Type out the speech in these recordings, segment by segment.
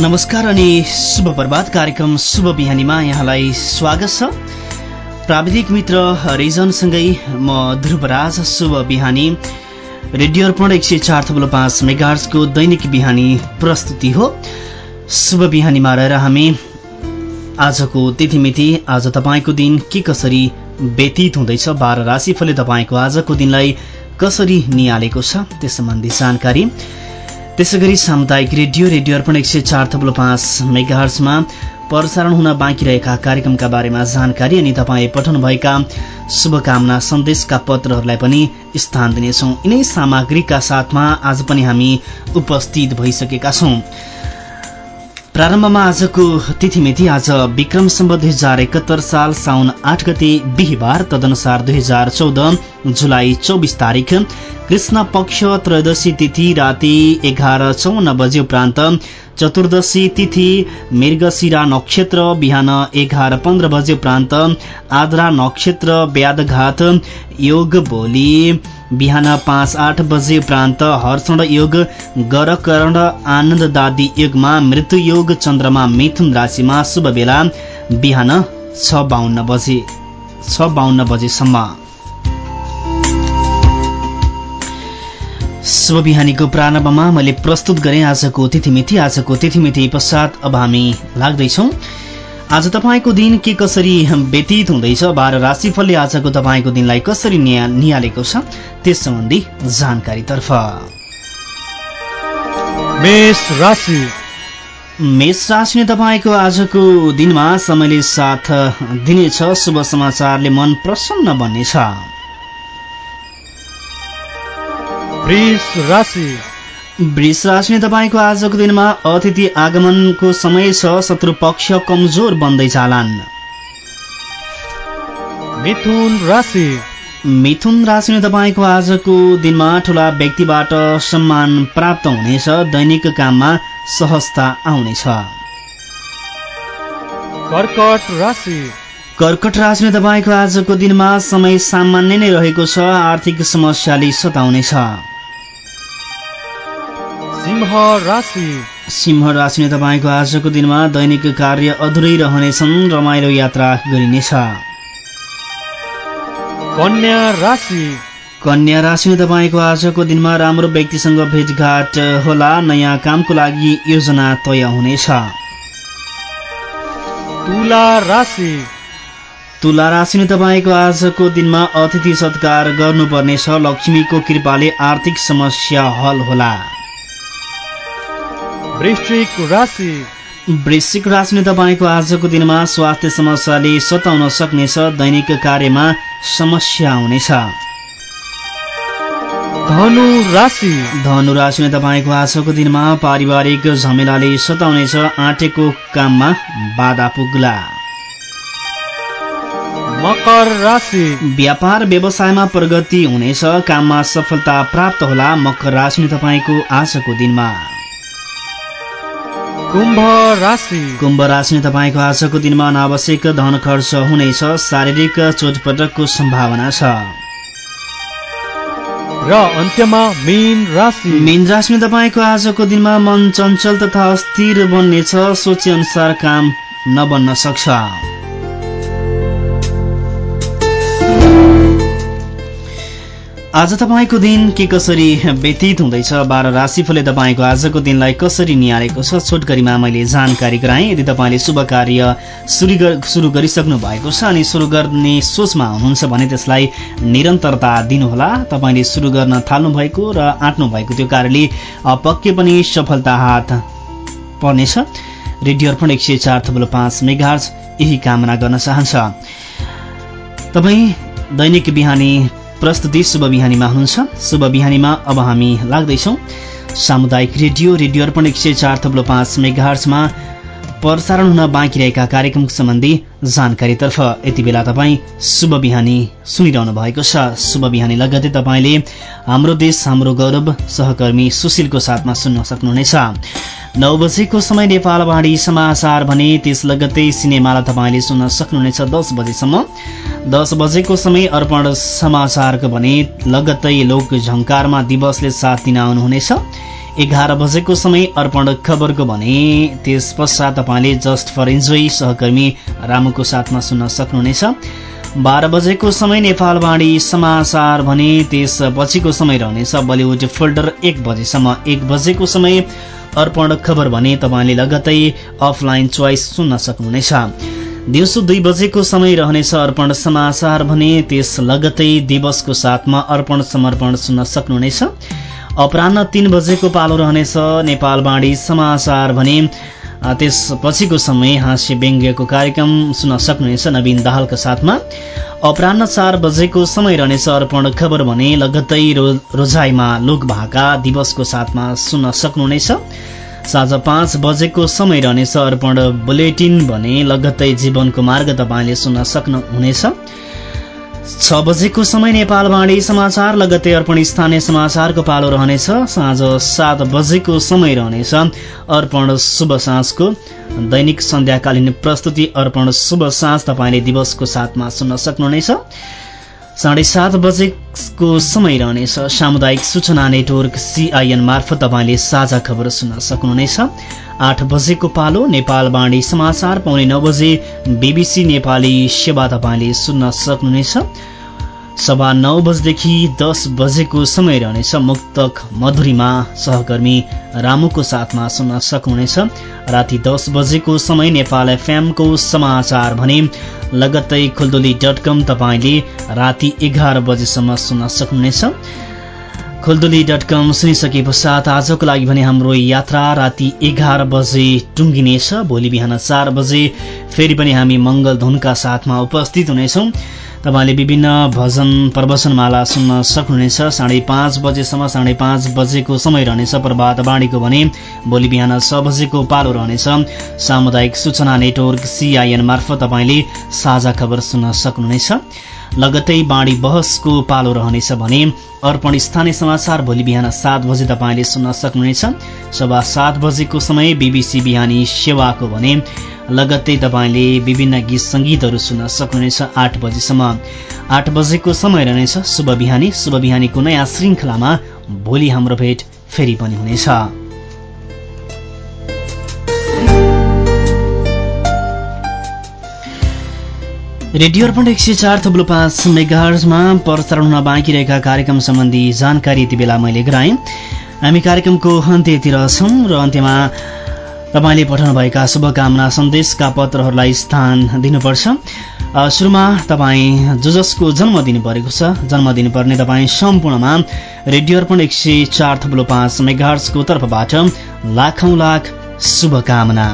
नमस्कार अनि शुभ प्रभात कार्यक्रम शुभ बिहानीमा यहाँलाई स्वागत छ। प्राविधिक मित्र रिजनसँगै म ध्रुवराज शुभ बिहानी। रेडियो अर्पण एक सय चार थप्लो पाँच मेगार्सको दैनिक बिहानी प्रस्तुति हो। शुभ बिहानीमा रहेर हामी आजको तिथिमिति आज तपाईँको दिन के कसरी व्यतीत हुँदैछ बाह्र राशिफलले तपाईँको आजको दिनलाई कसरी निहालेको छ त्यस सम्बन्धी जानकारी। त्यसै गरी सामुदायिक रेडियो रेडियो अर्पण एक सय चार थप्लो पाँच मेगाहर्समा प्रसारण हुन बाँकी रहेका कार्यक्रमका बारेमा जानकारी अनि तपाईँ पठाउनुभएका शुभकामना सन्देशका पत्रहरूलाई पनि स्थान दिनेछौँ। यिनै सामग्रीका साथमा आज पनि हामी उपस्थित भइसकेका छौँ। प्रारम्भमा आजको तिथिमिति आज विक्रम सम्ब दुई हजार एकहत्तर साल साउन आठ गते बिहिबार तदनुसार दुई हजार चौध जुलाई चौबिस तारिक कृष्ण पक्ष त्रयोदशी तिथि राति एघार चौन्न बजे उपरान्त चतुर्दशी तिथि मृगशिरा नक्षत्र बिहान एघार पन्ध्र बजे उपरान्त आद्रा नक्षत्र व्यादघात योग भोलि बिहान पाँच आठ बजे उपरान्त हर्षण योग गरकरण आनन्ददादी युगमा मृत्यु योग चन्द्रमा मिथुन राशिमा शुभ बेला। बिहान छ बाहन्न बजे छ बाहन्न बजेसम्म। शुभ बिहानीको प्रारम्भमा मैले प्रस्तुत गरेँ आजको तिथिमिति। आजको तिथिमिति पश्चात अब हामी लाग्दैछौँ। आज तपाईँको दिन के कसरी व्यतीत हुँदैछ? बाह्र राशिफलले आजको तपाईँको दिनलाई कसरी निहालेको छ? त्यस सम्बन्धी जानकारीतर्फ। मेष राशि। तपाईँको आजको दिनमा समयले साथ दिनेछ। शुभ समाचारले मन प्रसन्न बन्नेछ। वृष राशि तपाईँको आजको दिनमा अतिथि आगमनको समय छ शत्रु पक्ष कमजोर बन्दै जालान् मिथुन राशि। मिथुन राशि तपाईँको आजको दिनमा ठुला व्यक्तिबाट सम्मान प्राप्त हुनेछ दैनिक काममा सहजता आउनेछ। कर्कट राशि। कर्कट राशि तपाईँको आजको दिनमा समय सामान्य नै रहेको छ आर्थिक समस्याले सताउनेछ। सिंह राशि सिंह राशि तपाईँको आजको दिनमा दैनिक कार्य अधुरै रहनेछन् रमाइलो यात्रा गरिनेछ। कन्या राशि। कन्या राशि तपाईँको आजको दिनमा राम्रो व्यक्तिसँग भेटघाट होला नयाँ कामको लागि योजना तय हुनेछ। तुला राशि। तुला राशि तपाईँको आजको दिनमा अतिथि सत्कार गर्नुपर्नेछ लक्ष्मीको कृपाले आर्थिक समस्या हल होला। वृश्चिक राशि। वृश्चिक राशि तपाईँको आजको दिनमा स्वास्थ्य समस्याले सताउन सक्नेछ दैनिक कार्यमा समस्या हुनेछ। धनु राशि। धनु राशि तपाईँको आजको दिनमा पारिवारिक झमेलाले सताउनेछ आँटेको काममा बाधा पुग्ला। मकर राशि। व्यापार व्यवसायमा प्रगति हुनेछ काममा सफलता प्राप्त होला मकर राशि तपाईँको आजको दिनमा। कुम्भ राशि। कुम्भ राशि तपाईँको आजको दिनमा अनावश्यक धन खर्च हुनेछ शारीरिक चोटपटकको सम्भावना छ। र अन्त्यमा मेन राशि। मेन राशि तपाईँको आजको दिनमा मन चञ्चल तथा अस्थिर बन्नेछ सोचे अनुसार काम नबन्न सक्छ। आज तपाईँको दिन के कसरी व्यतीत हुँदैछ? बाह्र राशिफलले तपाईँको आजको दिनलाई कसरी निहालेको छ? छोटकरीमा मैले जानकारी गराएँ। यदि तपाईँले शुभ कार्य सुरु गरिसक्नु भएको छ अनि सुरु गर्ने सोचमा हुनुहुन्छ भने त्यसलाई निरन्तरता दिनुहोला। तपाईँले सुरु गर्न थाल्नुभएको र आँट्नु भएको त्यो कार्यले पक्कै पनि सफलता हात पर्नेछ। रेडियो अर्पण एक सय चार थप्लो पाँच मेगार्स यही कामना गर्न चाहन्छ। तपाईँ दैनिक बिहानी प्रस्तुति शुभ बिहानीमा हुनुहुन्छ। शुभ बिहानीमा अब हामी लाग्दैछौँ। सामुदायिक रेडियो रेडियो अर्पण एक सय चार थप्लो पाँच मेगाहर्समा प्रसारण हुन बाँकी रहेका कार्यक्रम सम्बन्धी जानकारीतर्फ यति बेला तपाईँ शुभ बिहानी सुनिरहनु भएको छ। शुभ बिहानी लगतै तपाईँले हाम्रो देश हाम्रो गौरव सहकर्मी सुशीलको साथमा सुन्न सक्नुहुनेछ। नौ बजेको समय नेपालवाणी समाचार भने त्यस लगत्तै सिनेमालाई तपाईँले सुन्न सक्नुहुनेछ दस बजेसम्म। दस बजेको समय अर्पण समाचारको भने लगत्तै लोक झङ्कारमा दिवसले साथ दिन आउनुहुनेछ। एघार बजेको समय अर्पण खबरको भने त्यस पश्चात तपाईँले जस्ट फर इन्जोय सहकर्मी रामुको साथमा सुन्न सक्नुहुनेछ। बाह्र बजेको समय नेपालवाणी समाचार भने त्यस पछिको समय रहनेछ बलिउड फोल्डर एक बजेसम्म। एक बजेको समय अर्पण खबर भने तपाईँले लगत्तै अफलाइन चोइस सुन्न सक्नुहुनेछ। दिउँसो दुई बजेको समय रहनेछ अर्पण समाचार भने त्यस लगत्तै दिवसको साथमा अर्पण समर्पण सुन्न सक्नुहुनेछ। अपरान्न तीन बजेको पालो रहनेछ नेपालवाणी समाचार भने त्यसपछिको समय हाँस्य व्यङ्ग्यको कार्यक्रम सुन्न सक्नुहुनेछ नवीन दाहालका साथमा। अपरान्न चार बजेको समय रहनेछ अर्पण खबर भने लगत्तै रो रोजाइमा लोकभाका दिवसको साथमा सुन्न सक्नुहुनेछ। साँझ पाँच बजेको समय रहनेछ अर्पण बुलेटिन भने लगत्तै जीवनको मार्ग तपाईँले सुन्न सक्नुहुनेछ। छ बजेको समय नेपालवाणी समाचार लगत्तै अर्पण स्थानीय समाचारको पालो रहनेछ। साँझ सात बजेको समय रहनेछ। अर्पण शुभ साँझको दैनिक सन्ध्याकालीन प्रस्तुति अर्पण शुभ साँझ तपाईँले दिवसको साथमा सुन्न सक्नुहुनेछ। साढे सात बजेको समय रहनेछ। सामुदायिक सूचना नेटवर्क सिआइएन मार्फत तपाईँले साझा खबर सुन्न सक्नुहुनेछ। आठ बजेको पालो नेपालवाणी समाचार पाउने नौ बजे बिबिसी नेपाली सेवा तपाईँले सुन्न सक्नुहुनेछ। सभा नौ बजेदेखि दस बजेको समय रहनेछ मुक्तक मधुरीमा सहकर्मी रामुको साथमा सुन्न सक्नुहुनेछ। राति दस बजेको समय नेपाल एफएमको समाचार भने लगत्तै खुल्दुली डट कम तपाईँले राति एघार बजेसम्म सुन्न सक्नुहुनेछ। खुल्दुली डट कम सुनिसके पश्चात आजको लागि भने हाम्रो यात्रा राति एघार बजे टुङ्गिनेछ। भोलि बिहान चार बजे फेरि पनि हामी मङ्गल धुनका साथमा उपस्थित हुनेछौँ। तपाईँले विभिन्न भजन प्रवचनमाला सुन्न सक्नुहुनेछ। साढे पाँच बजेसम्म साढे पाँच बजेको समय रहनेछ। प्रभात बाणीको भने भोलि बिहान छ बजेको पालो रहनेछ। सामुदायिक सूचना नेटवर्क सिआइएन मार्फत तपाईँले साझा खबर सुन्न सक्नुहुनेछ। लगत्तै बाणी बहसको पालो रहनेछ भने अर्पण स्थानीय समाचार भोलि बिहान सात बजे तपाईँले सुन्न सक्नुहुनेछ। सभा सात बजेको समय बिबिसी बिहानी सेवाको भने लगत्तै तपाईँले विभिन्न गीत सङ्गीतहरू सुन्न सक्नुहुनेछ आठ बजेसम्म। आठ बजेको समय रहनेछ। शुभ बिहानी। शुभ बिहानीको नयाँ श्रृङ्खलामा भोलि हाम्रो भेट फेरि पनि हुनेछ। रेडियो अर्पण एक सय चार थप्लो पाँच मेगाहर्जमा प्रसारण हुन बाँकी रहेका कार्यक्रम सम्बन्धी जानकारी यति बेला मैले गराएँ। हामी कार्यक्रमको अन्त्यतिर छौँ र अन्त्यमा तपाईँले पठाउनुभएका शुभकामना सन्देशका पत्रहरूलाई स्थान दिनुपर्छ। सुरुमा तपाईँ जो जसको जन्मदिन परेको छ। जन्मदिन पर्ने तपाईँ सम्पूर्णमा रेडियो अर्पण एक सय चार थप्लो पाँच मेगार्सको तर्फबाट लाखौँ लाख शुभकामना।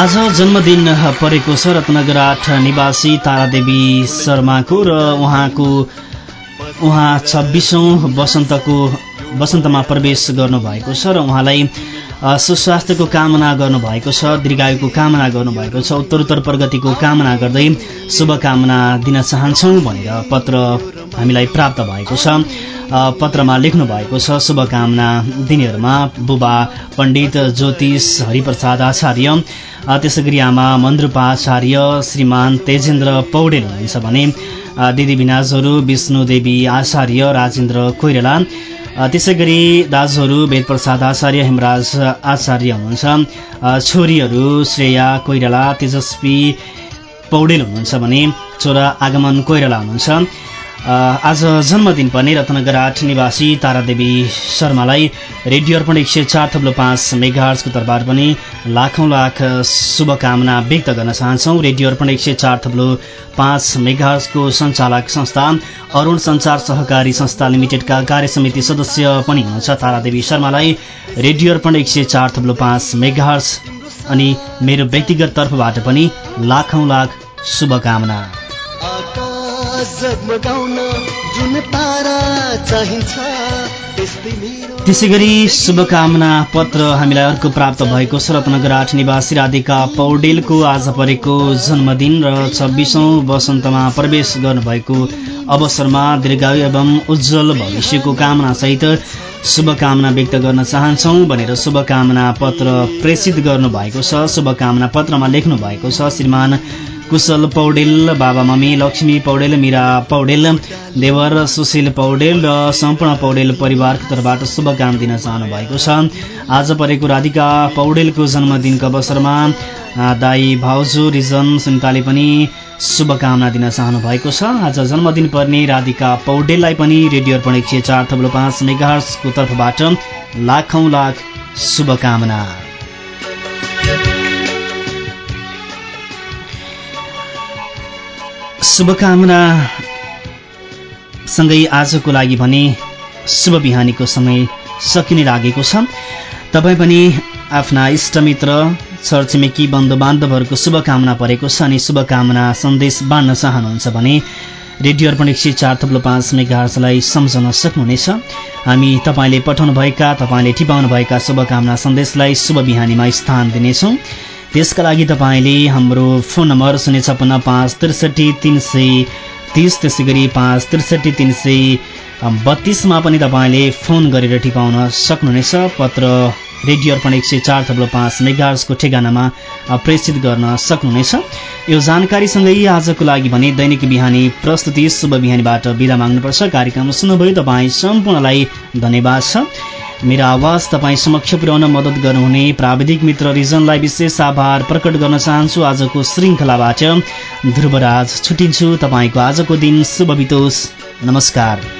आज जन्मदिन परेको छ रत्नगर आठ निवासी तारादेवी शर्माको र उहाँको उहाँ छब्बिसौँ वसन्तको वसन्तमा प्रवेश गर्नुभएको छ र उहाँलाई सुस्वास्थ्यको कामना गर्नुभएको छ दीर्घायुको कामना गर्नुभएको छ उत्तरोत्तर प्रगतिको कामना गर्दै शुभकामना दिन चाहन्छौँ भनेर पत्र हामीलाई प्राप्त भएको छ। पत्रमा लेख्नु भएको छ शुभकामना दिनेहरूमा बुबा पण्डित ज्योतिष हरिप्रसाद आचार्य त्यसै गरी आमा मन्द्रुपा आचार्य श्रीमान तेजेन्द्र पौडेल हुनुहुन्छ भने दिदी भिनाजहरू विष्णुदेवी आचार्य राजेन्द्र कोइराला त्यसै गरी दाजुहरू वेदप्रसाद आचार्य हेमराज आचार्य हुनुहुन्छ। छोरीहरू श्रेया कोइराला तेजस्वी पौडेल हुनुहुन्छ भने छोरा आगमन कोइराला हुनुहुन्छ। आज जन्मदिन पर्ने रत्नगर आठ निवासी तारादेवी शर्मालाई रेडियो अर्पण एक सय चार थप्लो पाँच मेगार्सको तर्फबाट पनि लाखौँ लाख शुभकामना व्यक्त गर्न चाहन्छौँ। रेडियो अर्पण एक सय चार थप्लो पाँच मेगार्सको सञ्चालक संस्था अरूण सञ्चार सहकारी संस्था लिमिटेडका कार्य समिति सदस्य पनि हुनुहुन्छ। तारादेवी शर्मालाई रेडियो अर्पण एक सय चार थप्लो पाँच मेगार्स अनि मेरो व्यक्तिगत तर्फबाट पनि लाखौँ लाख शुभकामना। त्यसै गरी शुभकामना पत्र हामीलाई अर्को प्राप्त भएको छ रत्नगर आठ निवासी राधिका पौडेलको आज परेको जन्मदिन र छब्बिसौँ वसन्तमा प्रवेश गर्नुभएको अवसरमा दीर्घायु एवं उज्जवल भविष्यको कामनासहित शुभकामना व्यक्त गर्न चाहन्छौ भनेर शुभकामना पत्र प्रेषित गर्नुभएको छ। शुभकामना पत्रमा लेख्नु भएको छ श्रीमान कुशल पौडेल बाबा मम्मी लक्ष्मी पौडेल मिरा पौडेल देवर सुशील पौडेल र सम्पूर्ण पौडेल परिवारको तर्फबाट शुभकामना दिन चाहनु भएको छ। आज परेको राधिका पौडेलको जन्मदिनको अवसरमा दाई भाउजू रिजन सुन्ताले पनि शुभकामना दिन चाहनु भएको छ। आज जन्मदिन पर्ने राधिका पौडेललाई पनि रेडियो अर्पण एक सय चार थप्लो पाँच मेगार्सको तर्फबाट लाखौँ लाख शुभकामना। शुभकामना सँगै आजको लागि भने शुभ बिहानीको समय सकिने लागेको छ। तपाईँ पनि आफ्ना इष्टमित्र छरछिमेकी बन्धु बान्धवहरूको शुभकामना परेको छ अनि शुभकामना सन्देश बाँड्न चाहनुहुन्छ भने रेडियो अर्पण एक सय चार थप्लो पाँच मेगार्सलाई सम्झन सक्नुहुनेछ। हामी तपाईँले पठाउनुभएका तपाईँले टिपाउनुभएका शुभकामना सन्देशलाई शुभ बिहानीमा स्थान दिनेछौँ। त्यसका लागि तपाईँले हाम्रो फोन नम्बर शून्य छप्पन्न पाँच त्रिसठी तिन सय तिस त्यसै गरी पाँच त्रिसठी तिन सय बत्तिसमा पनि तपाईँले फोन गरेर टिपाउन सक्नुहुनेछ पत्र रेडियो अर्पण एक सय चार थप्लो पाँच मेगार्सको ठेगानामा प्रेषित गर्न सक्नुहुनेछ यो जानकारीसँगै आजको लागि भने दैनिक बिहानी प्रस्तुति शुभ बिहानीबाट बिदा माग्नुपर्छ। कार्यक्रम सुन्नुभयो तपाईँ सम्पूर्णलाई धन्यवाद छ। मेरो आवाज तपाईँ समक्ष पुर्याउन मद्दत गर्नुहुने प्राविधिक मित्र रिजनलाई विशेष आभार प्रकट गर्न चाहन्छु। आजको श्रृङ्खलाबाट ध्रुवराज छुटिन्छु। तपाईँको आजको दिन शुभ बितोस्। नमस्कार।